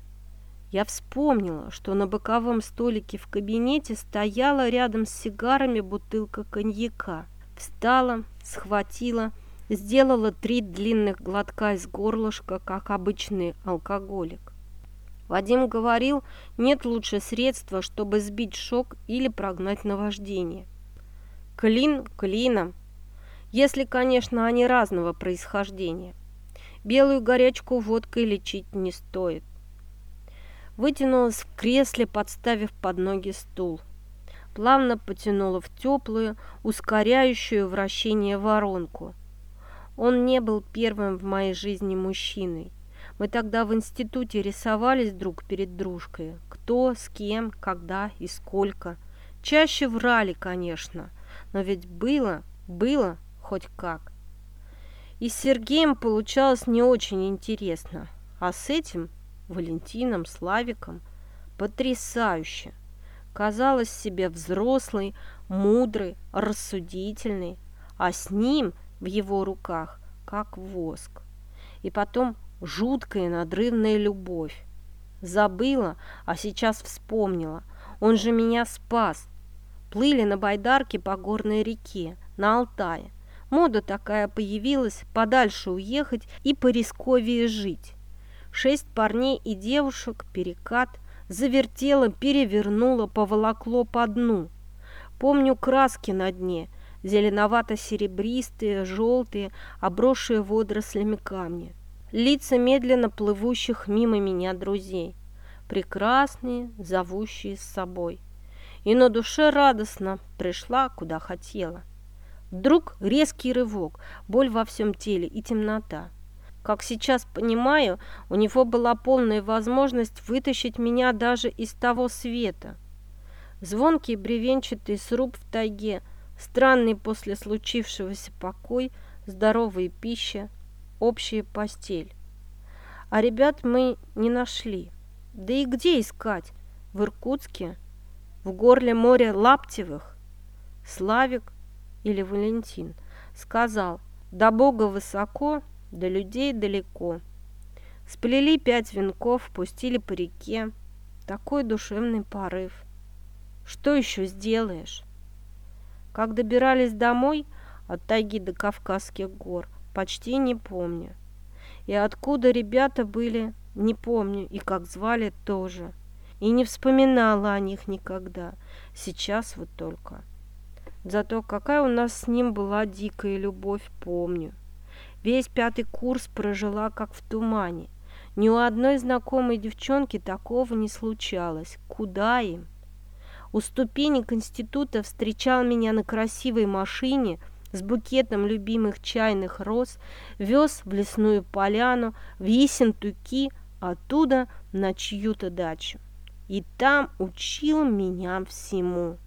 Я вспомнила, что на боковом столике в кабинете стояла рядом с сигарами бутылка коньяка. Встала, схватила, сделала три длинных глотка из горлышка, как обычный алкоголик. Вадим говорил, нет лучше средства, чтобы сбить шок или прогнать наваждение. Клин клином, если, конечно, они разного происхождения. Белую горячку водкой лечить не стоит. Вытянулась в кресле, подставив под ноги стул. Плавно потянула в теплую, ускоряющую вращение воронку. Он не был первым в моей жизни мужчиной. Мы тогда в институте рисовались друг перед дружкой. Кто, с кем, когда и сколько. Чаще врали, конечно, но ведь было, было хоть как. И с Сергеем получалось не очень интересно, а с этим, Валентином, Славиком, потрясающе. Казалось себе взрослый, мудрый, рассудительный, а с ним в его руках как воск. И потом жуткая надрывная любовь. Забыла, а сейчас вспомнила. Он же меня спас. Плыли на байдарке по горной реке, на Алтае. Мода такая появилась, подальше уехать и порисковее жить. Шесть парней и девушек, перекат, завертело, перевернуло, поволокло по дну. Помню краски на дне, зеленовато-серебристые, желтые, обросшие водорослями камни. Лица медленно плывущих мимо меня друзей, прекрасные, зовущие с собой. И на душе радостно пришла, куда хотела. Вдруг резкий рывок, боль во всем теле и темнота. Как сейчас понимаю, у него была полная возможность вытащить меня даже из того света. Звонкий бревенчатый сруб в тайге, странный после случившегося покой, здоровая пища, общая постель. А ребят мы не нашли. Да и где искать? В Иркутске? В горле моря Лаптевых? Славик или Валентин сказал, до Бога высоко, до людей далеко. Сплели пять венков, пустили по реке. Такой душевный порыв. Что еще сделаешь? Как добирались домой от тайги до Кавказских гор, почти не помню. И откуда ребята были, не помню, и как звали тоже. И не вспоминала о них никогда. Сейчас вот только. Зато какая у нас с ним была дикая любовь, помню. Весь пятый курс прожила как в тумане. Ни у одной знакомой девчонки такого не случалось. Куда им? У ступенек института встречал меня на красивой машине с букетом любимых чайных роз, вез в лесную поляну, в Ессентуки, оттуда на чью-то дачу. И там учил меня всему.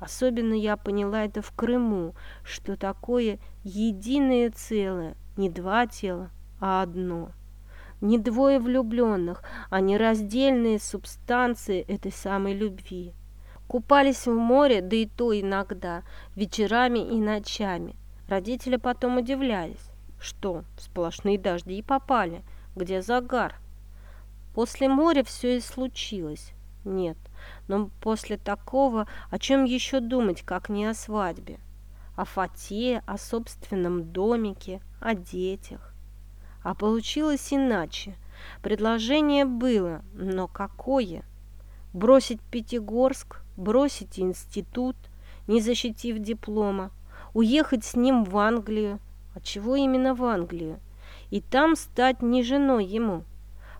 Особенно я поняла это в Крыму, что такое единое целое, не два тела, а одно. Не двое влюбленных, а не раздельные субстанции этой самой любви. Купались в море, да и то иногда, вечерами и ночами. Родители потом удивлялись, что сплошные дожди попали, где загар. После моря все и случилось. Нет, но после такого о чем еще думать, как не о свадьбе? О фате, о собственном домике, о детях. А получилось иначе. Предложение было, но какое? Бросить Пятигорск, бросить институт, не защитив диплома, уехать с ним в Англию. А чего именно в Англию? И там стать не женой ему,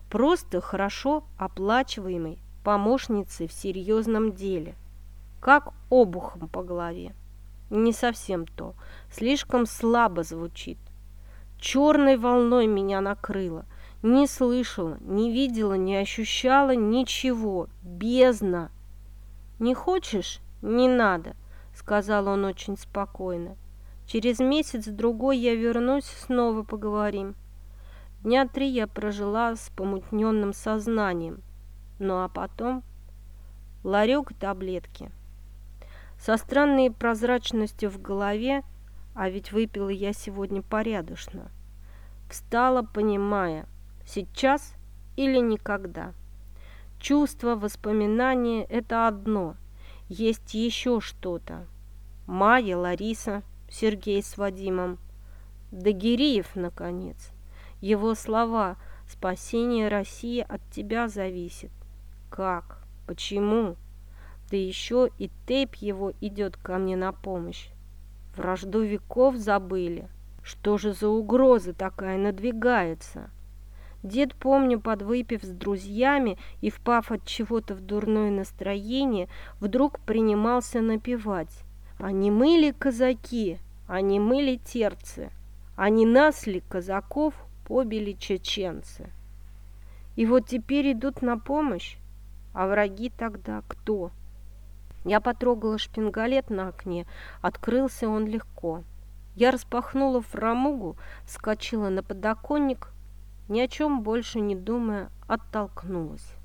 просто хорошо оплачиваемой помощницей в серьезном деле. Как обухом по голове. Не совсем то. Слишком слабо звучит. Черной волной меня накрыло. Не слышала, не видела, не ощущала ничего. Бездна. «Не хочешь? Не надо», — сказал он очень спокойно. «Через месяц-другой я вернусь, снова поговорим». Дня три я прожила с помутненным сознанием. Ну а потом ларек таблетки. Со странной прозрачностью в голове, а ведь выпила я сегодня порядочно, встала, понимая, сейчас или никогда. Чувства, воспоминания – это одно, есть еще что-то. Майя, Лариса, Сергей с Вадимом, Дагириев, наконец. Его слова «Спасение России от тебя зависит». Как? Почему? Да еще и Тейп его идет ко мне на помощь. Вражду веков забыли. Что же за угроза такая надвигается? Дед, помню, подвыпив с друзьями и впав от чего-то в дурное настроение, вдруг принимался напевать. Они мыли казаки, они мыли терцы, они нас ли, казаков, побили чеченцы. И вот теперь идут на помощь. А враги тогда кто? Я потрогала шпингалет на окне, открылся он легко. Я распахнула фрамугу, вскочила на подоконник, ни о чем больше не думая, оттолкнулась.